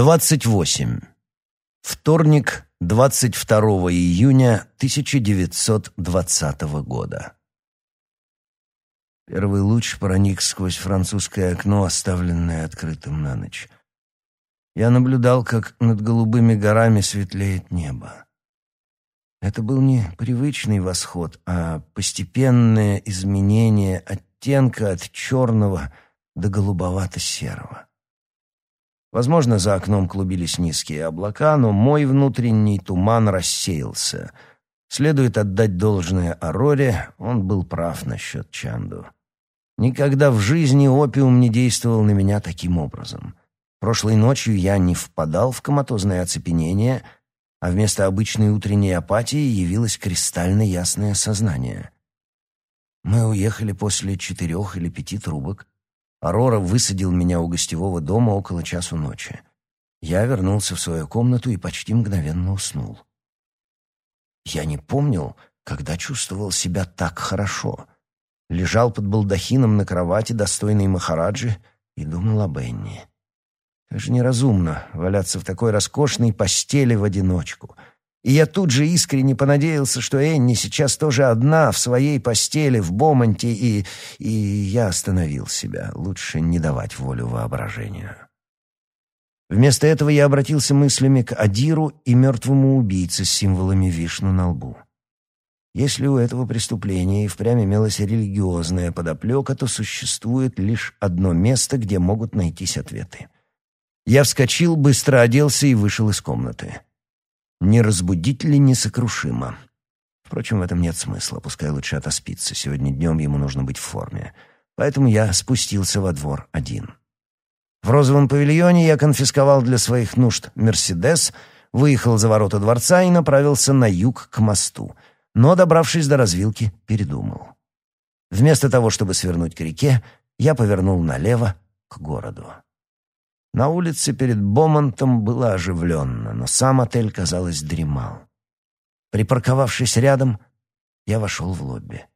28. Вторник, 22 июня 1920 года. Первый луч проник сквозь французское окно, оставленное открытым на ночь. Я наблюдал, как над голубыми горами светлеет небо. Это был не привычный восход, а постепенное изменение оттенка от черного до голубовато-серого. Возможно, за окном клубились низкие облака, но мой внутренний туман рассеялся. Следует отдать должное Ароре, он был прав насчет Чанду. Никогда в жизни опиум не действовал на меня таким образом. Прошлой ночью я не впадал в коматозное оцепенение, а вместо обычной утренней апатии явилось кристально ясное сознание. Мы уехали после четырех или пяти трубок, Арора высадил меня у гостевого дома около часу ночи. Я вернулся в свою комнату и почти мгновенно уснул. Я не помнил, когда чувствовал себя так хорошо. Лежал под балдахином на кровати, достойной Махараджи, и думал об Энни. Как же неразумно валяться в такой роскошной постели в одиночку — и я тут же искренне понадеялся, что Энни сейчас тоже одна в своей постели в Бомонте, и... и я остановил себя. Лучше не давать волю воображению. Вместо этого я обратился мыслями к Адиру и мертвому убийце с символами вишну на лбу. Если у этого преступления и впрямь имелась религиозная подоплека, то существует лишь одно место, где могут найтись ответы. Я вскочил, быстро оделся и вышел из комнаты. Не разбудить ли несокрушимо? Впрочем, в этом нет смысла, пускай лучше отоспится. Сегодня днем ему нужно быть в форме. Поэтому я спустился во двор один. В розовом павильоне я конфисковал для своих нужд «Мерседес», выехал за ворота дворца и направился на юг к мосту. Но, добравшись до развилки, передумал. Вместо того, чтобы свернуть к реке, я повернул налево к городу. На улице перед Бомонтом было оживленно, но сам отель, казалось, дремал. Припарковавшись рядом, я вошел в лобби.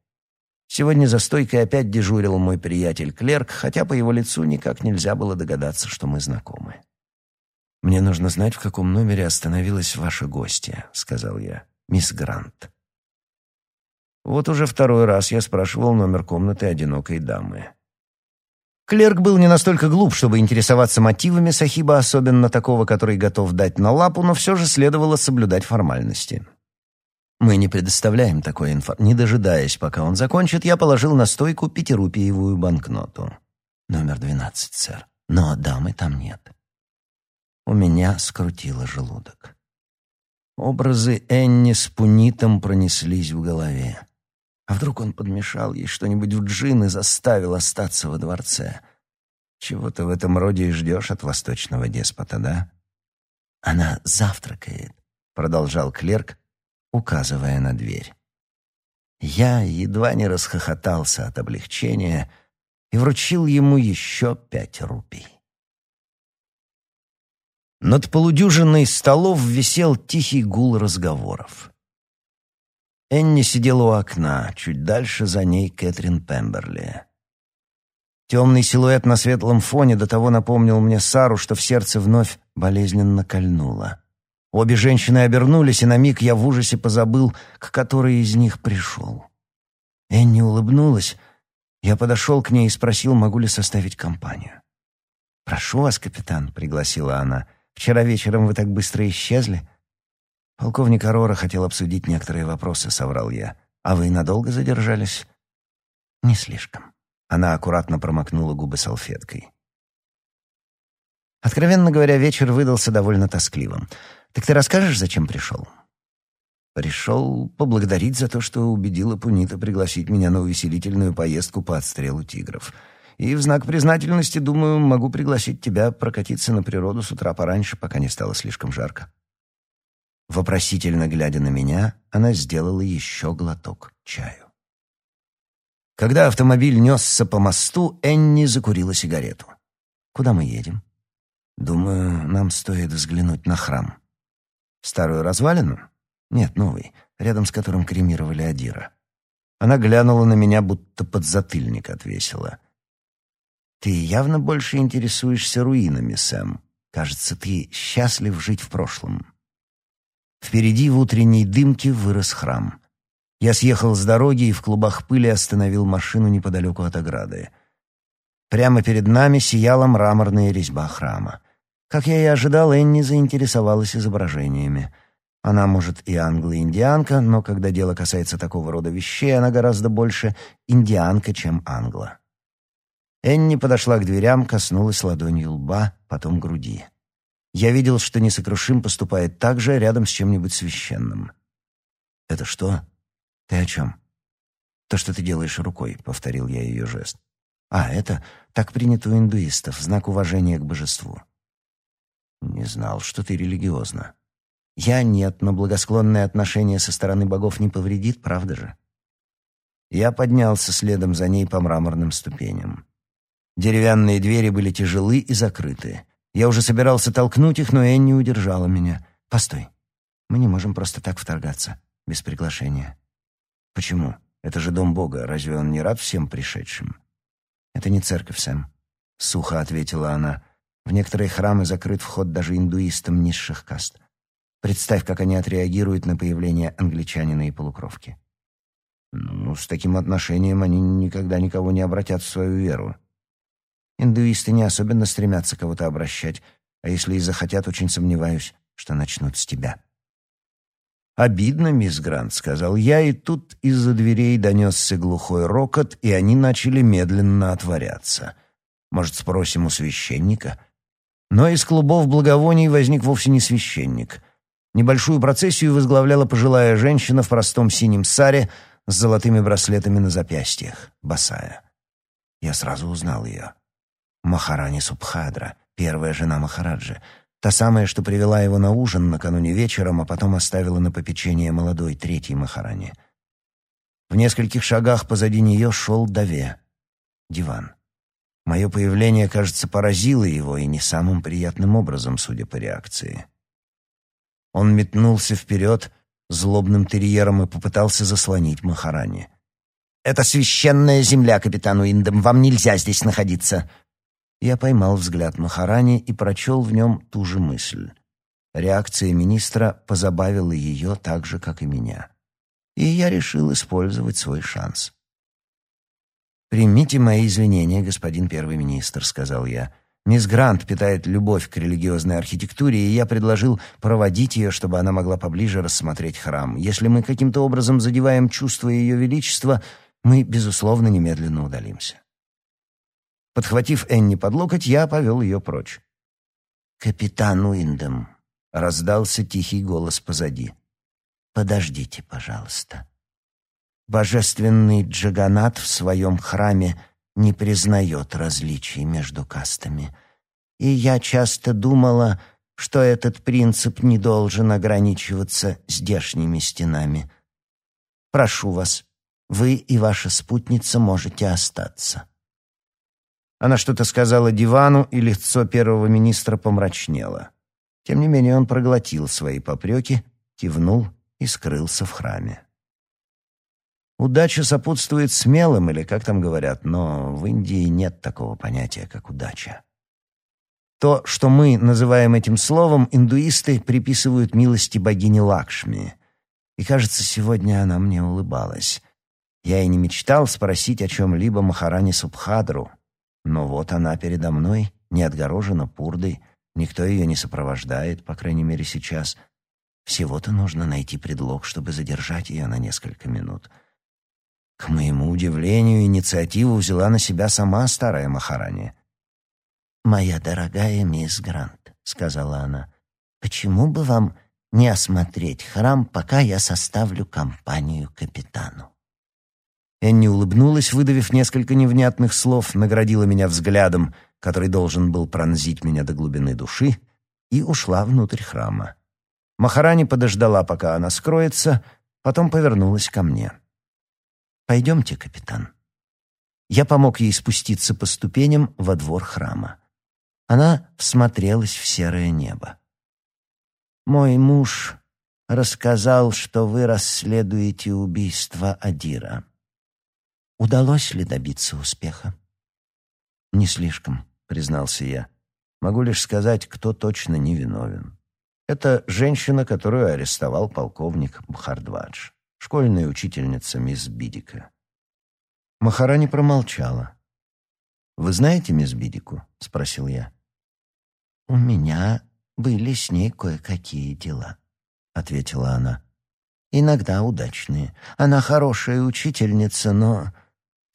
Сегодня за стойкой опять дежурил мой приятель-клерк, хотя по его лицу никак нельзя было догадаться, что мы знакомы. «Мне нужно знать, в каком номере остановилась ваша гостья», — сказал я, — «мисс Грант». Вот уже второй раз я спрашивал номер комнаты одинокой дамы. Клерк был не настолько глуп, чтобы интересоваться мотивами Сахиба, особенно такого, который готов дать на лапу, но все же следовало соблюдать формальности. Мы не предоставляем такой информации. Не дожидаясь, пока он закончит, я положил на стойку пятирупиевую банкноту. Номер двенадцать, сэр. Но дамы там нет. У меня скрутило желудок. Образы Энни с Пунитом пронеслись в голове. А вдруг он подмешал ей что-нибудь в джин и заставил остаться во дворце? Чего-то в этом роде и ждешь от восточного деспота, да? Она завтракает, продолжал клерк, указывая на дверь. Я едва не расхохотался от облегчения и вручил ему еще пять рупий. Над полудюжиной столов висел тихий гул разговоров. Энни сидела у окна, чуть дальше за ней Кэтрин Пемберли. Темный силуэт на светлом фоне до того напомнил мне Сару, что в сердце вновь болезненно кольнуло. Обе женщины обернулись, и на миг я в ужасе позабыл, к которой из них пришел. Энни улыбнулась. Я подошел к ней и спросил, могу ли составить компанию. «Прошу вас, капитан», — пригласила она. «Вчера вечером вы так быстро исчезли?» «Полковник Арора хотел обсудить некоторые вопросы», — соврал я. «А вы надолго задержались?» «Не слишком». Она аккуратно промокнула губы салфеткой. Откровенно говоря, вечер выдался довольно тоскливым. «Так ты расскажешь, зачем пришел?» «Пришел поблагодарить за то, что убедила Пунита пригласить меня на увеселительную поездку по отстрелу тигров. И в знак признательности, думаю, могу пригласить тебя прокатиться на природу с утра пораньше, пока не стало слишком жарко». Вопросительно глядя на меня, она сделала еще глоток чаю. Когда автомобиль несся по мосту, Энни закурила сигарету. «Куда мы едем?» «Думаю, нам стоит взглянуть на храм». «Старую развалину?» «Нет, новый, рядом с которым кремировали Адира». Она глянула на меня, будто подзатыльник отвесила. «Ты явно больше интересуешься руинами, Сэм. Кажется, ты счастлив жить в прошлом. Впереди в утренней дымке вырос храм. Я съехал с дороги и в клубах пыли остановил машину неподалеку от ограды. Прямо перед нами сияла мраморная резьба храма. Как я и ожидал, Энни заинтересовалась изображениями. Она, может, и англо-индианка, но когда дело касается такого рода вещей, она гораздо больше индианка, чем англо. Энни подошла к дверям, коснулась ладонью лба, потом груди. Я видел, что несокрушим поступает так же рядом с чем-нибудь священным. «Это что? Ты о чем?» «То, что ты делаешь рукой», — повторил я ее жест. «А, это так принято у индуистов, знак уважения к божеству». «Не знал, что ты религиозна». «Я нет, но благосклонное отношение со стороны богов не повредит, правда же?» Я поднялся следом за ней по мраморным ступеням. Деревянные двери были тяжелы и закрыты. Я уже собирался толкнуть их, но Энни удержала меня. «Постой. Мы не можем просто так вторгаться, без приглашения». «Почему? Это же дом Бога. Разве он не рад всем пришедшим?» «Это не церковь, Сэм», — сухо ответила она. «В некоторые храмы закрыт вход даже индуистам низших каст. Представь, как они отреагируют на появление англичанина и полукровки». «Ну, с таким отношением они никогда никого не обратят в свою веру», Индуисты не особенно стремятся кого-то обращать, а если и захотят, очень сомневаюсь, что начнут с тебя. «Обидно, мисс Грант», — сказал я, и тут из-за дверей донесся глухой рокот, и они начали медленно отворяться. «Может, спросим у священника?» Но из клубов благовоний возник вовсе не священник. Небольшую процессию возглавляла пожилая женщина в простом синем саре с золотыми браслетами на запястьях, босая. Я сразу узнал ее. Махарани Субхадра, первая жена Махараджи, та самая, что привела его на ужин накануне вечером, а потом оставила на попечение молодой третьей Махарани. В нескольких шагах позади нее шел Даве, диван. Мое появление, кажется, поразило его, и не самым приятным образом, судя по реакции. Он метнулся вперед злобным терьером и попытался заслонить Махарани. «Это священная земля, капитан Уиндом, вам нельзя здесь находиться!» Я поймал взгляд Махарани и прочел в нем ту же мысль. Реакция министра позабавила ее так же, как и меня. И я решил использовать свой шанс. «Примите мои извинения, господин первый министр», — сказал я. «Мисс Грант питает любовь к религиозной архитектуре, и я предложил проводить ее, чтобы она могла поближе рассмотреть храм. Если мы каким-то образом задеваем чувство Ее Величества, мы, безусловно, немедленно удалимся». Подхватив Энни под локоть, я повел ее прочь. «Капитан Уиндем», — раздался тихий голос позади. «Подождите, пожалуйста. Божественный Джаганат в своем храме не признает различий между кастами. И я часто думала, что этот принцип не должен ограничиваться здешними стенами. Прошу вас, вы и ваша спутница можете остаться». Она что-то сказала дивану, и лицо первого министра помрачнело. Тем не менее он проглотил свои попреки, кивнул и скрылся в храме. Удача сопутствует смелым, или как там говорят, но в Индии нет такого понятия, как удача. То, что мы называем этим словом, индуисты приписывают милости богини Лакшми. И, кажется, сегодня она мне улыбалась. Я и не мечтал спросить о чем-либо Махарани Субхадру, но вот она передо мной, не отгорожена пурдой, никто ее не сопровождает, по крайней мере сейчас. Всего-то нужно найти предлог, чтобы задержать ее на несколько минут. К моему удивлению, инициативу взяла на себя сама старая Махарани. «Моя дорогая мисс Грант», — сказала она, — «почему бы вам не осмотреть храм, пока я составлю компанию капитану?» Энни улыбнулась, выдавив несколько невнятных слов, наградила меня взглядом, который должен был пронзить меня до глубины души, и ушла внутрь храма. Махарани подождала, пока она скроется, потом повернулась ко мне. «Пойдемте, капитан». Я помог ей спуститься по ступеням во двор храма. Она всмотрелась в серое небо. «Мой муж рассказал, что вы расследуете убийство Адира. Удалось ли добиться успеха? Не слишком, признался я. Могу лишь сказать, кто точно не виновен. Это женщина, которую арестовал полковник Бхардвадж, школьная учительница мисс Бидика. Махарани промолчала. «Вы знаете мисс Бидику?» — спросил я. «У меня были с ней кое-какие дела», — ответила она. «Иногда удачные. Она хорошая учительница, но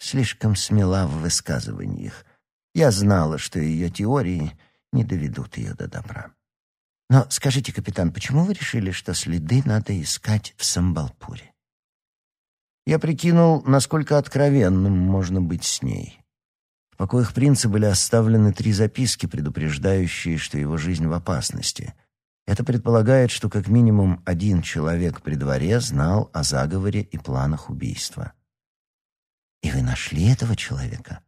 слишком смела в высказываниях. Я знала, что ее теории не доведут ее до добра. Но скажите, капитан, почему вы решили, что следы надо искать в Самбалпуре? Я прикинул, насколько откровенным можно быть с ней. В покоях принца были оставлены три записки, предупреждающие, что его жизнь в опасности. Это предполагает, что как минимум один человек при дворе знал о заговоре и планах убийства. И вы нашли этого человека?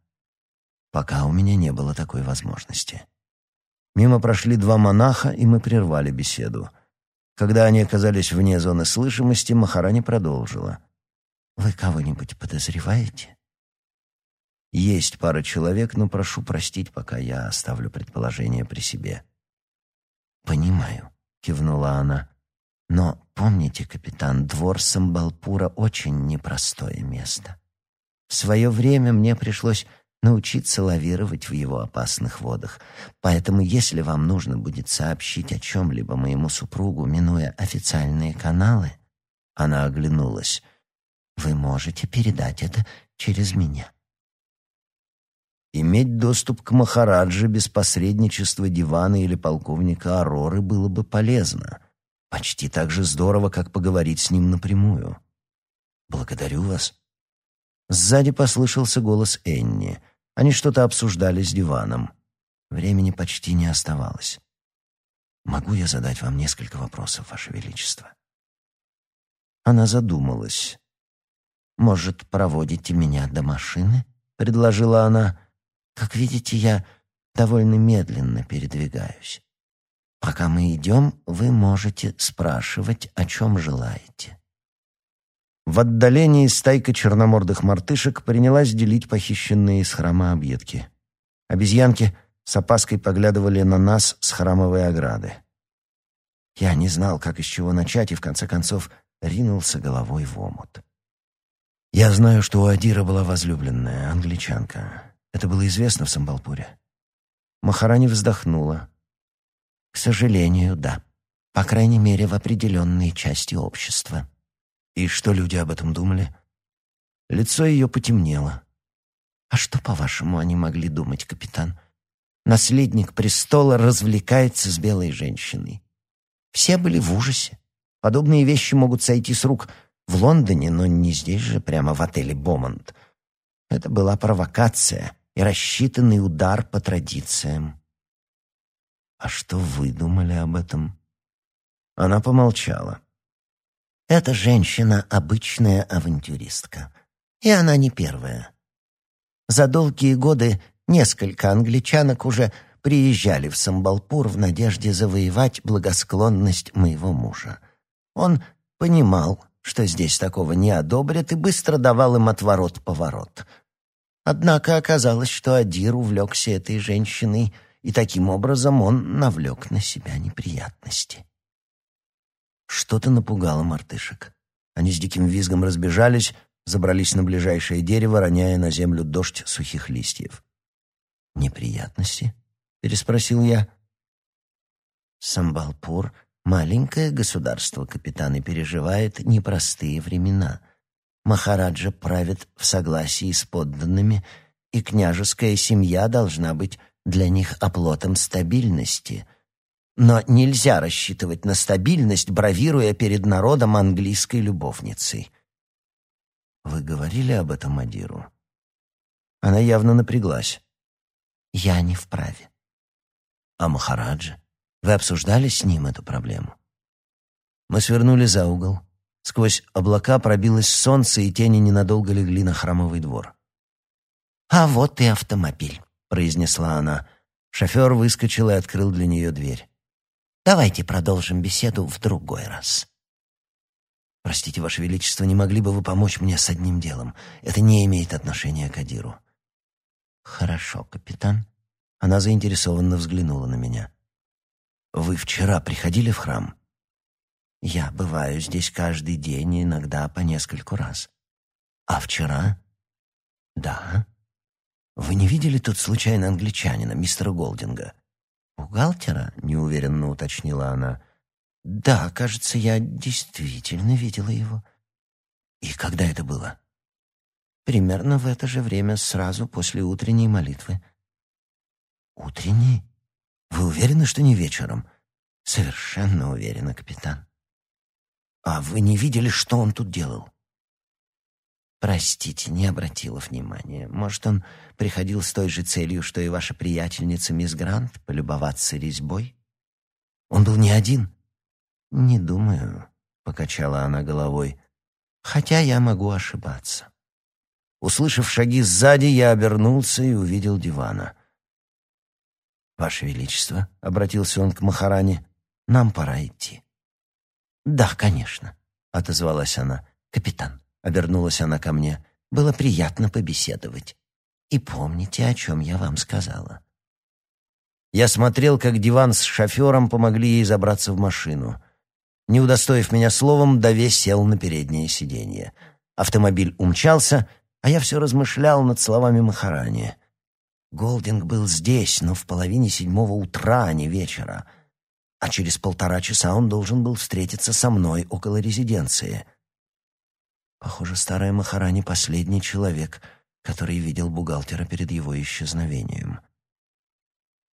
Пока у меня не было такой возможности. Мимо прошли два монаха, и мы прервали беседу. Когда они оказались вне зоны слышимости, Махарани продолжила. «Вы кого-нибудь подозреваете?» «Есть пара человек, но прошу простить, пока я оставлю предположение при себе». «Понимаю», — кивнула она. «Но помните, капитан, двор Самбалпура очень непростое место. В свое время мне пришлось научиться лавировать в его опасных водах. Поэтому, если вам нужно будет сообщить о чем-либо моему супругу, минуя официальные каналы, она оглянулась, вы можете передать это через меня. Иметь доступ к Махараджи без посредничества дивана или полковника Ароры было бы полезно. Почти так же здорово, как поговорить с ним напрямую. «Благодарю вас». Сзади послышался голос Энни — они что-то обсуждали с диваном. Времени почти не оставалось. «Могу я задать вам несколько вопросов, Ваше Величество?» Она задумалась. «Может, проводите меня до машины?» — предложила она. «Как видите, я довольно медленно передвигаюсь. Пока мы идем, вы можете спрашивать, о чем желаете». В отдалении стайка черномордых мартышек принялась делить похищенные из храма объедки. Обезьянки с опаской поглядывали на нас с храмовой ограды. Я не знал, как из чего начать, и в конце концов ринулся головой в омут. Я знаю, что у Адира была возлюбленная, англичанка. Это было известно в Самбалпуре. Махарани вздохнула. К сожалению, да. По крайней мере, в определенной части общества. И что люди об этом думали? Лицо ее потемнело. А что, по-вашему, они могли думать, капитан? Наследник престола развлекается с белой женщиной. Все были в ужасе. Подобные вещи могут сойти с рук в Лондоне, но не здесь же, прямо в отеле «Бомонд». Это была провокация и рассчитанный удар по традициям. «А что вы думали об этом?» Она помолчала. Эта женщина — обычная авантюристка. И она не первая. За долгие годы несколько англичанок уже приезжали в Самбалпур в надежде завоевать благосклонность моего мужа. Он понимал, что здесь такого не одобрят, и быстро давал им отворот-поворот. Однако оказалось, что Адир увлекся этой женщиной, и таким образом он навлек на себя неприятности. Что-то напугало мартышек. Они с диким визгом разбежались, забрались на ближайшее дерево, роняя на землю дождь сухих листьев. «Неприятности?» — переспросил я. «Самбалпур — маленькое государство, капитан, и переживает непростые времена. Махараджа правит в согласии с подданными, и княжеская семья должна быть для них оплотом стабильности. Но нельзя рассчитывать на стабильность, бравируя перед народом английской любовницей. Вы говорили об этом Адиру? Она явно напряглась. Я не вправе. А Махараджа? Вы обсуждали с ним эту проблему? Мы свернули за угол. Сквозь облака пробилось солнце, и тени ненадолго легли на храмовый двор. «А вот и автомобиль», — произнесла она. Шофер выскочил и открыл для нее дверь. Давайте продолжим беседу в другой раз. Простите, Ваше Величество, не могли бы вы помочь мне с одним делом? Это не имеет отношения к Адиру. Хорошо, капитан. Она заинтересованно взглянула на меня. «Вы вчера приходили в храм?» «Я бываю здесь каждый день, иногда по нескольку раз». «А вчера?» «Да». «Вы не видели тут случайно англичанина, мистера Голдинга?» «Бухгалтера?» — неуверенно уточнила она. «Да, кажется, я действительно видела его». «И когда это было?» «Примерно в это же время, сразу после утренней молитвы». «Утренней? Вы уверены, что не вечером?» «Совершенно уверена, капитан». «А вы не видели, что он тут делал?» «Простите, не обратила внимания. Может, он приходил с той же целью, что и ваша приятельница мисс Грант, полюбоваться резьбой?» «Он был не один?» «Не думаю», — покачала она головой. «Хотя я могу ошибаться». Услышав шаги сзади, я обернулся и увидел дивана. «Ваше Величество», — обратился он к Махаране, — «нам пора идти». «Да, конечно», — отозвалась она. «Капитан, Обернулась она ко мне. Было приятно побеседовать. И помните, о чем я вам сказала. Я смотрел, как диван с шофером помогли ей забраться в машину. Не удостоив меня словом, Даве сел на переднее сиденье. Автомобиль умчался, а я все размышлял над словами Махарани. Голдинг был здесь, но в половине седьмого утра, а не вечера. А через полтора часа он должен был встретиться со мной около резиденции. Похоже, старая Махарани — последний человек, который видел бухгалтера перед его исчезновением.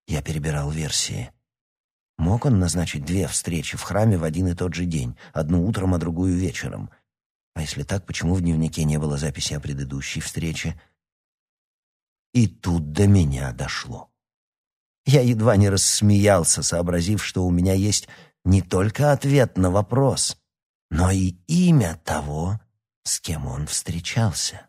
Я перебирал версии. Мог он назначить две встречи в храме в один и тот же день, одну утром, а другую вечером? А если так, почему в дневнике не было записи о предыдущей встрече? И тут до меня дошло. Я едва не рассмеялся, сообразив, что у меня есть не только ответ на вопрос, но и имя того, с кем он встречался.